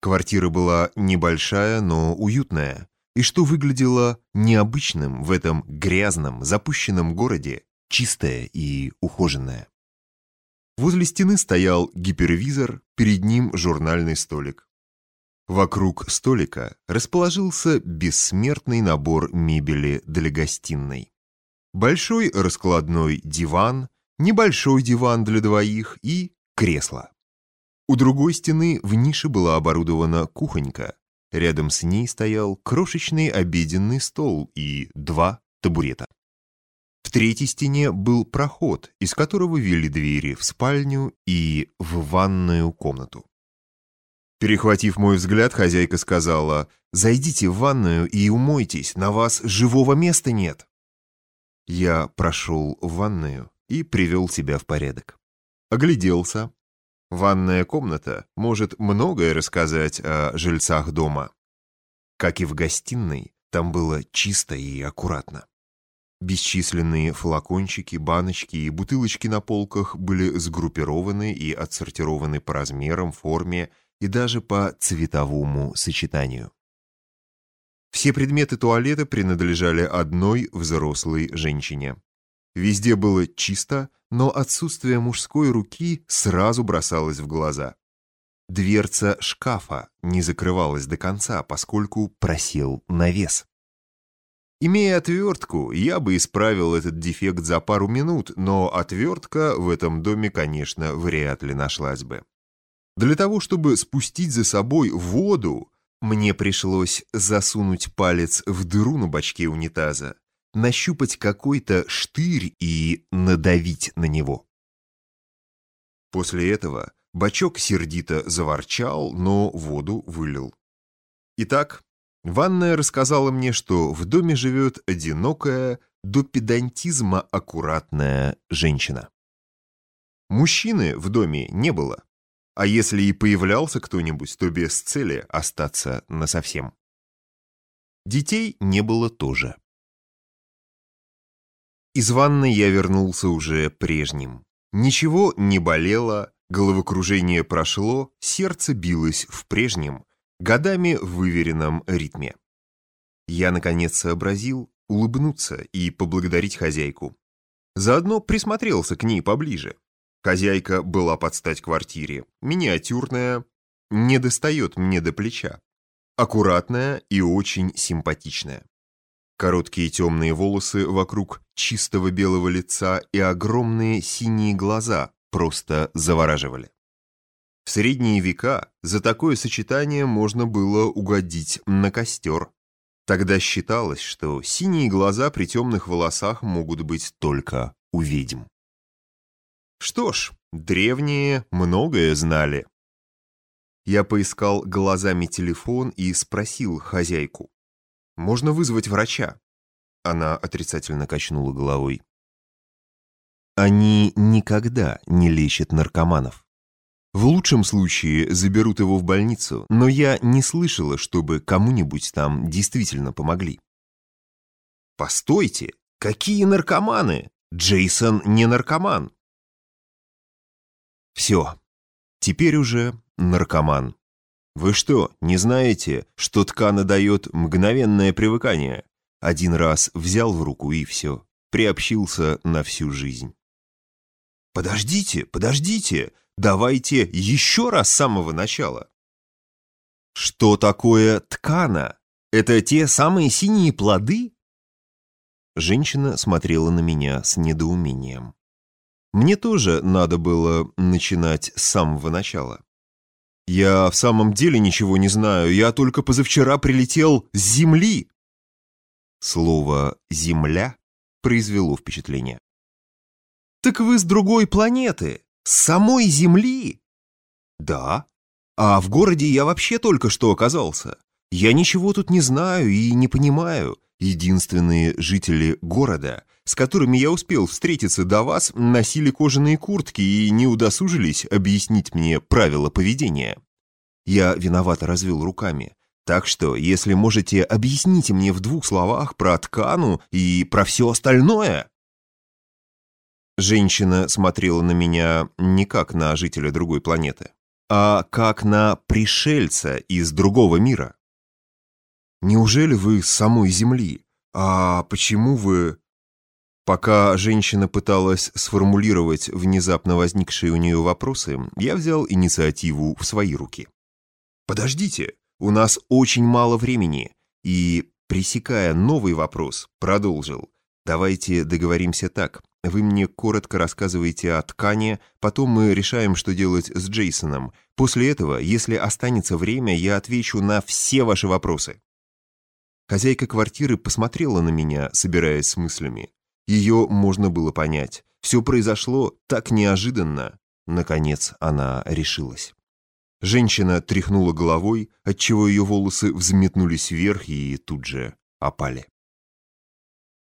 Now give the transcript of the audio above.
Квартира была небольшая, но уютная, и что выглядело необычным в этом грязном, запущенном городе, чистая и ухоженная. Возле стены стоял гипервизор, перед ним журнальный столик. Вокруг столика расположился бессмертный набор мебели для гостиной. Большой раскладной диван, небольшой диван для двоих и кресло. У другой стены в нише была оборудована кухонька. Рядом с ней стоял крошечный обеденный стол и два табурета. В третьей стене был проход, из которого вели двери в спальню и в ванную комнату. Перехватив мой взгляд, хозяйка сказала, «Зайдите в ванную и умойтесь, на вас живого места нет». Я прошел в ванную и привел себя в порядок. Огляделся. Ванная комната может многое рассказать о жильцах дома. Как и в гостиной, там было чисто и аккуратно. Бесчисленные флакончики, баночки и бутылочки на полках были сгруппированы и отсортированы по размерам, форме и даже по цветовому сочетанию. Все предметы туалета принадлежали одной взрослой женщине. Везде было чисто, но отсутствие мужской руки сразу бросалось в глаза. Дверца шкафа не закрывалась до конца, поскольку просел навес. Имея отвертку, я бы исправил этот дефект за пару минут, но отвертка в этом доме, конечно, вряд ли нашлась бы. Для того, чтобы спустить за собой воду, мне пришлось засунуть палец в дыру на бачке унитаза, нащупать какой-то штырь и надавить на него. После этого бачок сердито заворчал, но воду вылил. Итак, Ванная рассказала мне, что в доме живет одинокая, до педантизма аккуратная женщина. Мужчины в доме не было, а если и появлялся кто-нибудь, то без цели остаться насовсем. Детей не было тоже. Из ванной я вернулся уже прежним. Ничего не болело, головокружение прошло, сердце билось в прежнем, годами выверенном ритме. Я, наконец, сообразил улыбнуться и поблагодарить хозяйку. Заодно присмотрелся к ней поближе. Хозяйка была под стать квартире, миниатюрная, не достает мне до плеча, аккуратная и очень симпатичная. Короткие темные волосы вокруг чистого белого лица и огромные синие глаза просто завораживали. В средние века за такое сочетание можно было угодить на костер. Тогда считалось, что синие глаза при темных волосах могут быть только у ведьм. Что ж, древние многое знали. Я поискал глазами телефон и спросил хозяйку. «Можно вызвать врача?» Она отрицательно качнула головой. «Они никогда не лечат наркоманов. В лучшем случае заберут его в больницу, но я не слышала, чтобы кому-нибудь там действительно помогли. Постойте, какие наркоманы? Джейсон не наркоман. Все, теперь уже наркоман. Вы что, не знаете, что ткана дает мгновенное привыкание? Один раз взял в руку и все, приобщился на всю жизнь. Подождите, подождите, Давайте еще раз с самого начала. Что такое ткана? Это те самые синие плоды? Женщина смотрела на меня с недоумением. Мне тоже надо было начинать с самого начала. Я в самом деле ничего не знаю, я только позавчера прилетел с Земли. Слово «земля» произвело впечатление. «Так вы с другой планеты!» С самой Земли? Да. А в городе я вообще только что оказался. Я ничего тут не знаю и не понимаю. Единственные жители города, с которыми я успел встретиться до вас, носили кожаные куртки и не удосужились объяснить мне правила поведения. Я виновато развел руками. Так что, если можете, объясните мне в двух словах про ткану и про все остальное. Женщина смотрела на меня не как на жителя другой планеты. а как на пришельца из другого мира. Неужели вы с самой Земли? А почему вы... Пока женщина пыталась сформулировать внезапно возникшие у нее вопросы, я взял инициативу в свои руки. «Подождите, у нас очень мало времени», и, пресекая новый вопрос, продолжил. «Давайте договоримся так. Вы мне коротко рассказываете о ткани, потом мы решаем, что делать с Джейсоном. После этого, если останется время, я отвечу на все ваши вопросы». Хозяйка квартиры посмотрела на меня, собираясь с мыслями. Ее можно было понять. Все произошло так неожиданно. Наконец она решилась. Женщина тряхнула головой, отчего ее волосы взметнулись вверх и тут же опали.